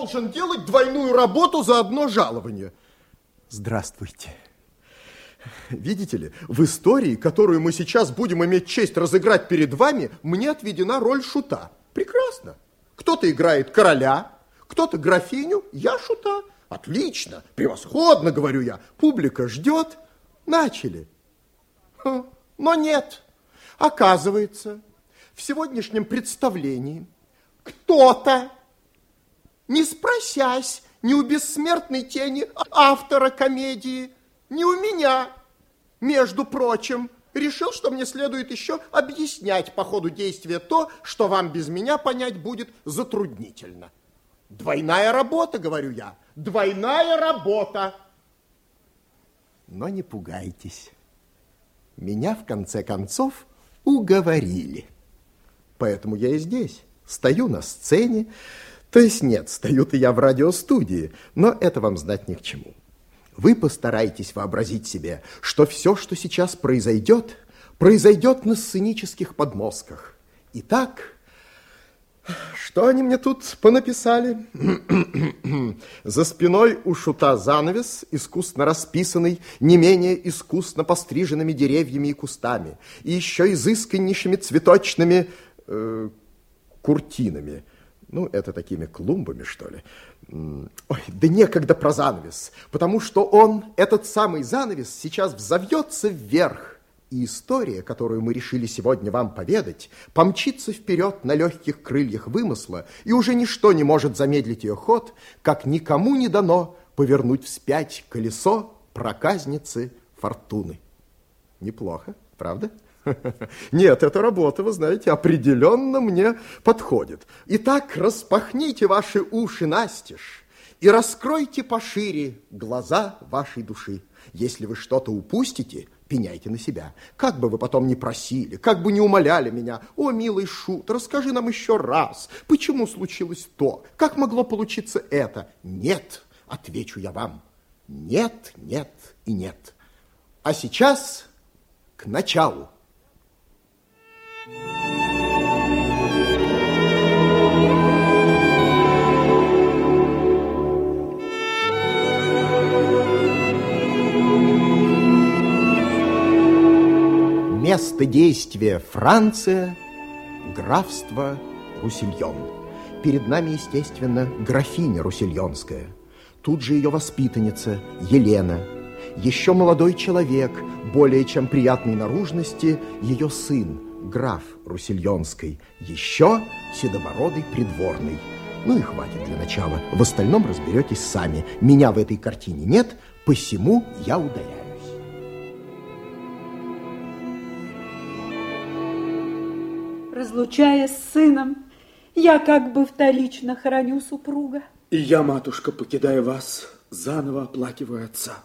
Должен делать двойную работу за одно жалование? Здравствуйте. Видите ли, в истории, которую мы сейчас будем иметь честь разыграть перед вами, мне отведена роль шута. Прекрасно. Кто-то играет короля, кто-то графиню, я шута. Отлично, превосходно, говорю я. Публика ждет. Начали. Но нет. Оказывается, в сегодняшнем представлении кто-то, не спросясь ни у бессмертной тени автора комедии, ни у меня, между прочим, решил, что мне следует еще объяснять по ходу действия то, что вам без меня понять будет затруднительно. Двойная работа, говорю я, двойная работа. Но не пугайтесь. Меня, в конце концов, уговорили. Поэтому я и здесь, стою на сцене. То есть нет, стою-то я в радиостудии, но это вам знать ни к чему. Вы постарайтесь вообразить себе, что все, что сейчас произойдет, произойдет на сценических подмостках. Итак, что они мне тут понаписали? За спиной у шута занавес, искусно расписанный, не менее искусно постриженными деревьями и кустами, и еще изысканнейшими цветочными э, куртинами. Ну, это такими клумбами, что ли. Ой, да некогда про занавес, потому что он, этот самый занавес, сейчас взовьется вверх, и история, которую мы решили сегодня вам поведать, помчится вперед на легких крыльях вымысла, и уже ничто не может замедлить ее ход, как никому не дано повернуть вспять колесо проказницы фортуны. Неплохо, правда? Нет, эта работа, вы знаете, определенно мне подходит. Итак, распахните ваши уши настежь и раскройте пошире глаза вашей души. Если вы что-то упустите, пеняйте на себя. Как бы вы потом ни просили, как бы ни умоляли меня, о, милый шут, расскажи нам еще раз, почему случилось то, как могло получиться это. Нет, отвечу я вам, нет, нет и нет. А сейчас к началу. Место действия Франция, графство Русильон. Перед нами, естественно, графиня Русильонская. Тут же ее воспитанница Елена. Еще молодой человек, более чем приятной наружности, ее сын, граф Русильонской. Еще седобородый придворный. Ну и хватит для начала. В остальном разберетесь сами. Меня в этой картине нет, посему я удаляю. Разлучаясь с сыном, я как бы вторично храню супруга. И я, матушка, покидая вас, заново оплакиваю отца.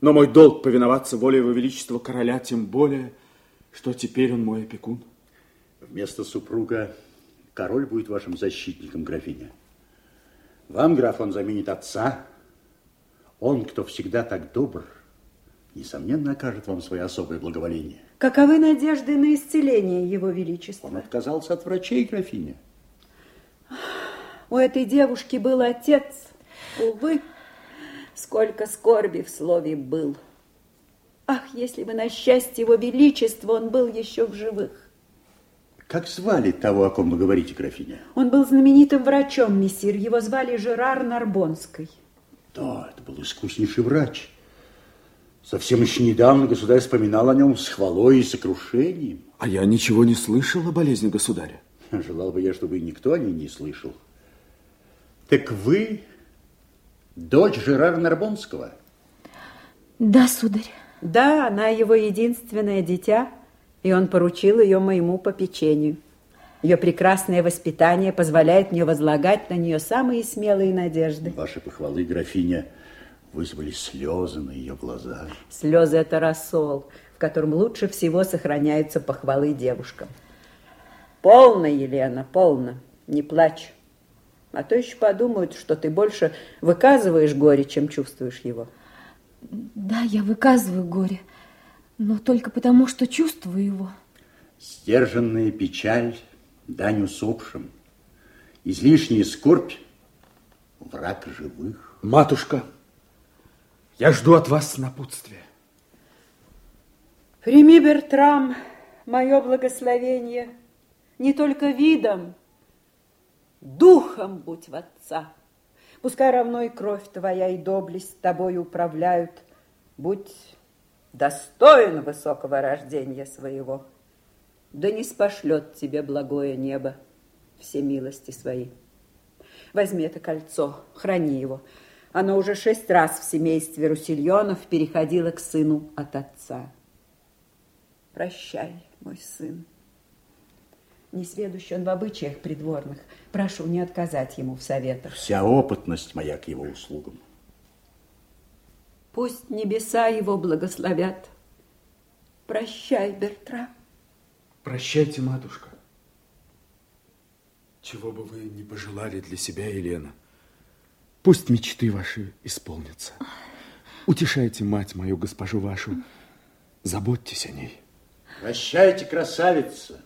Но мой долг повиноваться воле его величества короля, тем более, что теперь он мой опекун. Вместо супруга король будет вашим защитником, графиня. Вам, граф, он заменит отца. Он, кто всегда так добр, несомненно, окажет вам свое особое благоволение. Каковы надежды на исцеление Его Величества? Он отказался от врачей, графиня. У этой девушки был отец. Увы, сколько скорби в слове «был». Ах, если бы на счастье Его Величества он был еще в живых. Как звали того, о ком вы говорите, графиня? Он был знаменитым врачом, мессир. Его звали Жерар Нарбонской. Да, это был искуснейший врач. Совсем еще недавно государь вспоминал о нем с хвалой и сокрушением. А я ничего не слышал о болезни государя. Желал бы я, чтобы и никто о ней не слышал. Так вы дочь Жерара Нарбонского? Да, сударь. Да, она его единственное дитя, и он поручил ее моему попечению. Ее прекрасное воспитание позволяет мне возлагать на нее самые смелые надежды. Ваши похвалы, графиня, вызвали слезы на ее глазах. Слезы – это рассол, в котором лучше всего сохраняются похвалы девушкам. Полно, Елена, полно, не плачь. А то еще подумают, что ты больше выказываешь горе, чем чувствуешь его. Да, я выказываю горе, но только потому, что чувствую его. Стерженная печаль, дань усопшим. Излишняя скорбь – враг живых. Матушка, я жду от вас напутствия. Прими, Бертрам, мое благословение, не только видом, духом будь в отца. Пускай равно и кровь твоя, и доблесть тобой управляют. Будь достоин высокого рождения своего. Да не спошлет тебе благое небо все милости свои. Возьми это кольцо, храни его. Оно уже шесть раз в семействе Русильонов переходило к сыну от отца. Прощай, мой сын. Не сведущий он в обычаях придворных. Прошу не отказать ему в советах. Вся опытность моя к его услугам. Пусть небеса его благословят. Прощай, Бертра. Прощайте, матушка. Чего бы вы не пожелали для себя, Елена, пусть мечты ваши исполнятся. Утешайте мать мою, госпожу вашу, заботьтесь о ней. Прощайте, красавица.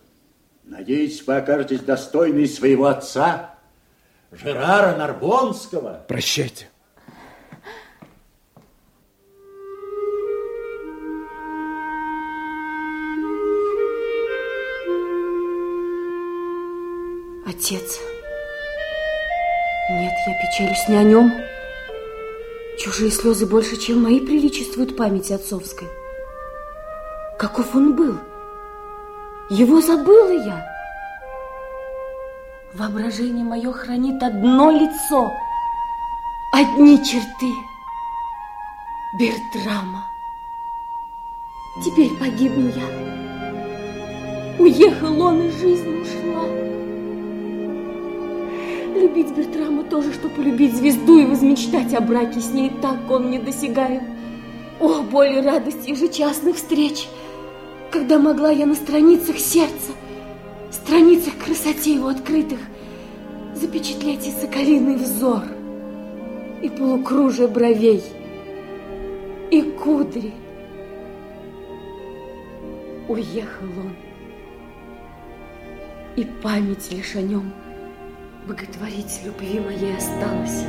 Надеюсь, вы окажетесь достойной своего отца, Жерара Нарбонского. Прощайте. Отец. Нет, я печалюсь не о нем. Чужие слезы больше, чем мои, приличествуют памяти отцовской. Каков он был? Его забыла я. Воображение мое хранит одно лицо, одни черты Бертрама. Теперь погибну я. Уехал он, и жизнь ушла. Любить Бертрама тоже, что полюбить звезду и возмечтать о браке с ней, так он не недосягаем. О, боль и радость ежечасных встреч! когда могла я на страницах сердца, страницах красоте его открытых, запечатлеть и соколиный взор, и полукружие бровей, и кудри. Уехал он, и память лишь о нем боготворить любви моей осталась.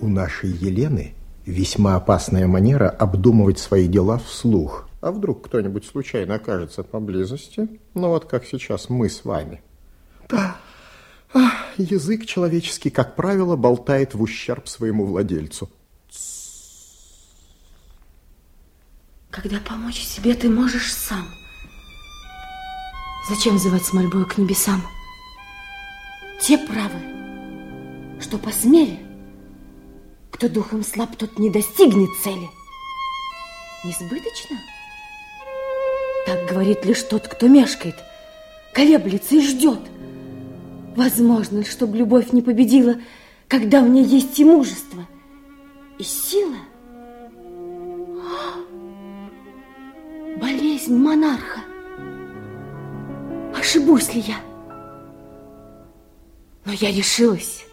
У нашей Елены весьма опасная манера обдумывать свои дела вслух. А вдруг кто-нибудь случайно окажется поблизости? Ну вот как сейчас мы с вами. Да, а, язык человеческий, как правило, болтает в ущерб своему владельцу. Когда помочь себе ты можешь сам. Зачем взывать с мольбой к небесам? Те правы, что посмели, кто духом слаб, тот не достигнет цели. Несбыточно? Так говорит лишь тот, кто мешкает, колеблется и ждет. Возможно чтобы любовь не победила, когда в ней есть и мужество, и сила? Болезнь монарха. Ошибусь ли я? Но я решилась.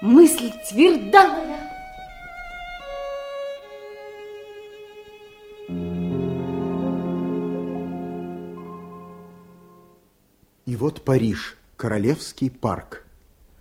Мысль тверда моя. И вот Париж, Королевский парк.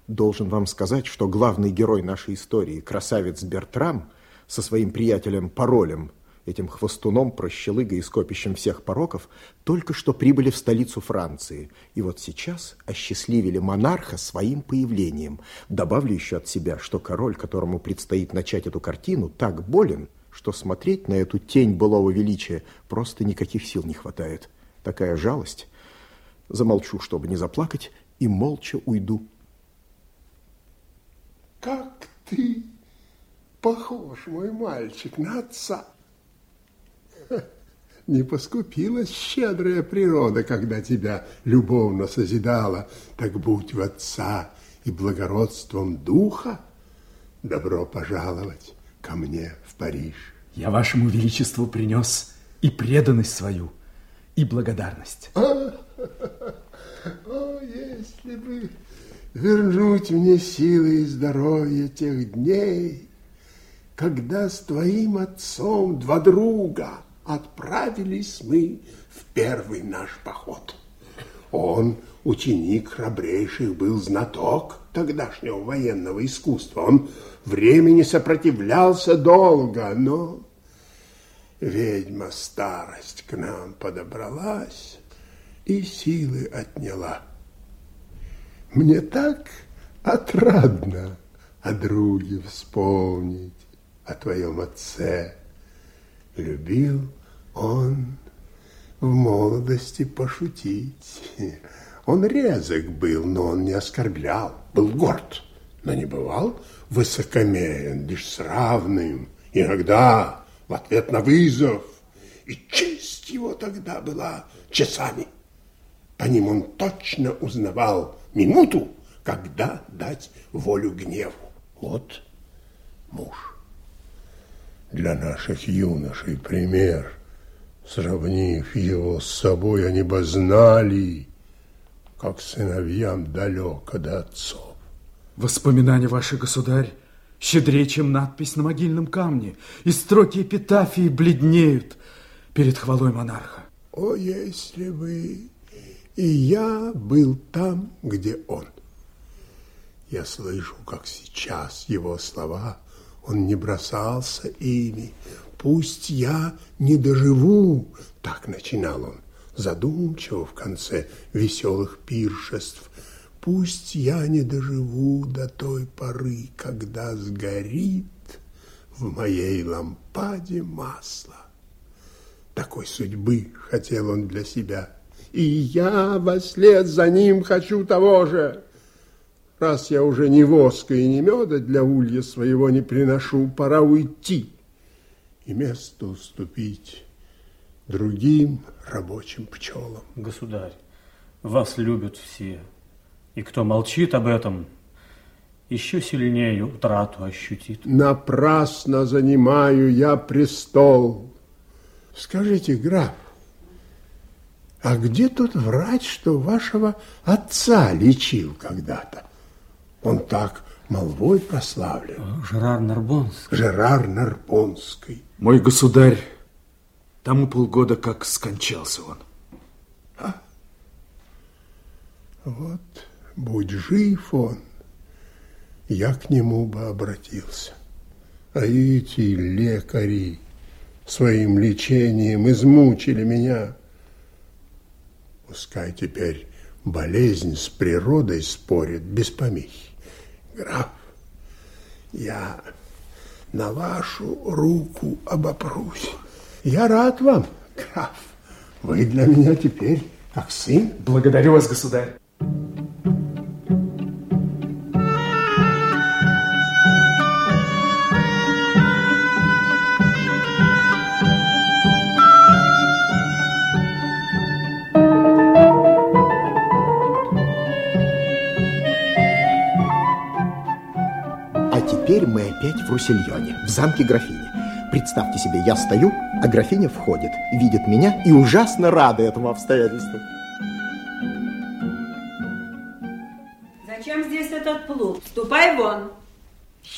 Должен вам сказать, что главный герой нашей истории, красавец Бертрам, со своим приятелем Паролем, этим хвостуном, прощелыгой и скопищем всех пороков, только что прибыли в столицу Франции. И вот сейчас осчастливили монарха своим появлением. Добавлю еще от себя, что король, которому предстоит начать эту картину, так болен, что смотреть на эту тень былого величия просто никаких сил не хватает. Такая жалость. Замолчу, чтобы не заплакать, и молча уйду. Как ты похож, мой мальчик, на отца. Не поскупилась щедрая природа, когда тебя любовно созидала, так будь в отца и благородством духа добро пожаловать ко мне в Париж. Я вашему величеству принес и преданность свою, и благодарность. О, о, если бы вернуть мне силы и здоровье тех дней, когда с твоим отцом два друга – отправились мы в первый наш поход. Он, ученик храбрейших, был знаток тогдашнего военного искусства. Он времени сопротивлялся долго, но ведьма старость к нам подобралась и силы отняла. Мне так отрадно о друге вспомнить, о твоем отце. Любил он в молодости пошутить. Он резок был, но он не оскорблял, был горд, но не бывал высокомерен, лишь с равным. Иногда в ответ на вызов, и честь его тогда была часами. По ним он точно узнавал минуту, когда дать волю гневу. Вот муж. Для наших юношей пример. Сравнив его с собой, они бы знали, как сыновьям далеко до отцов. Воспоминания ваши, государь, щедрее, чем надпись на могильном камне, и строки эпитафии бледнеют перед хвалой монарха. О, если бы и я был там, где он. Я слышу, как сейчас его слова, он не бросался ими. Пусть я не доживу, так начинал он, задумчиво в конце веселых пиршеств. Пусть я не доживу до той поры, когда сгорит в моей лампаде масло. Такой судьбы хотел он для себя. И я вслед за ним хочу того же. Раз я уже ни воска и ни меда для улья своего не приношу, пора уйти и место уступить другим рабочим пчелам. Государь, вас любят все, и кто молчит об этом, еще сильнее утрату ощутит. Напрасно занимаю я престол. Скажите, граф, а где тот врач, что вашего отца лечил когда-то? Он так молвой прославлен. Жерар Нарбонский. Жерар Нарбонский. Мой государь, тому полгода как скончался он. А? Вот, будь жив он, я к нему бы обратился. А эти лекари своим лечением измучили меня. Пускай теперь болезнь с природой спорит без помехи. Граф, я на вашу руку обопрусь. Я рад вам, граф. Вы для меня теперь как сын. Благодарю вас, государь. Опять в Русильоне, в замке графини. Представьте себе, я стою, а графиня входит, видит меня и ужасно рада этому обстоятельству. Зачем здесь этот плут? Ступай вон.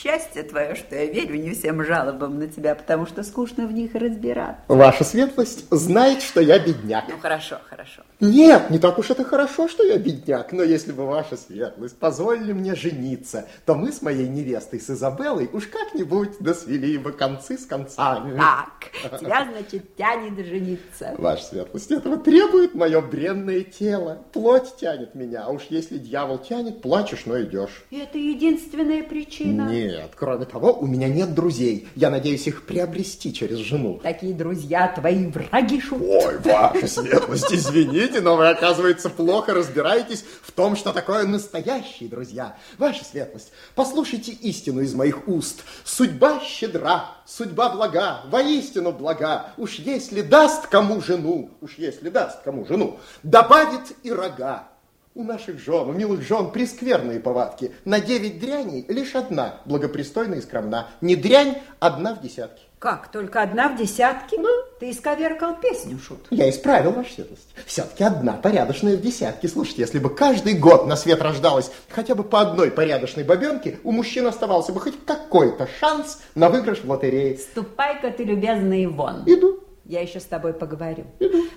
Счастье твое, что я верю не всем жалобам на тебя, потому что скучно в них разбираться. Ваша светлость знает, что я бедняк. Ну, хорошо, хорошо. Нет, не так уж это хорошо, что я бедняк, но если бы ваша светлость позволили мне жениться, то мы с моей невестой, с Изабеллой, уж как-нибудь досвели бы концы с концами. Так, тебя, значит, тянет жениться. Ваша светлость, этого требует мое бренное тело. Плоть тянет меня, а уж если дьявол тянет, плачешь, но идешь. Это единственная причина. Нет, кроме того, у меня нет друзей. Я надеюсь их приобрести через жену. Такие друзья твои враги шутят. Ой, ваша светлость, извините, но вы, оказывается, плохо разбираетесь в том, что такое настоящие друзья. Ваша светлость, послушайте истину из моих уст. Судьба щедра, судьба блага, воистину блага. Уж если даст кому жену, уж если даст кому жену, добавит и рога. У наших жен, у милых жен прескверные повадки. На девять дряней лишь одна благопристойна и скромна. Не дрянь, одна в десятке. Как, только одна в десятке? Да. Ты исковеркал песню, Шут. Я исправил, ваша светлость. Все-таки одна порядочная в десятке. Слушайте, если бы каждый год на свет рождалось хотя бы по одной порядочной бабенке, у мужчин оставался бы хоть какой-то шанс на выигрыш в лотерее. Ступай-ка ты, любезный, вон. Иду. Я еще с тобой поговорю.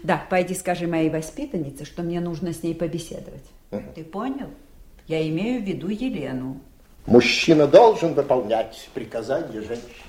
Да, пойди скажи моей воспитаннице, что мне нужно с ней побеседовать. Ты понял? Я имею в виду Елену. Мужчина должен выполнять приказания женщины.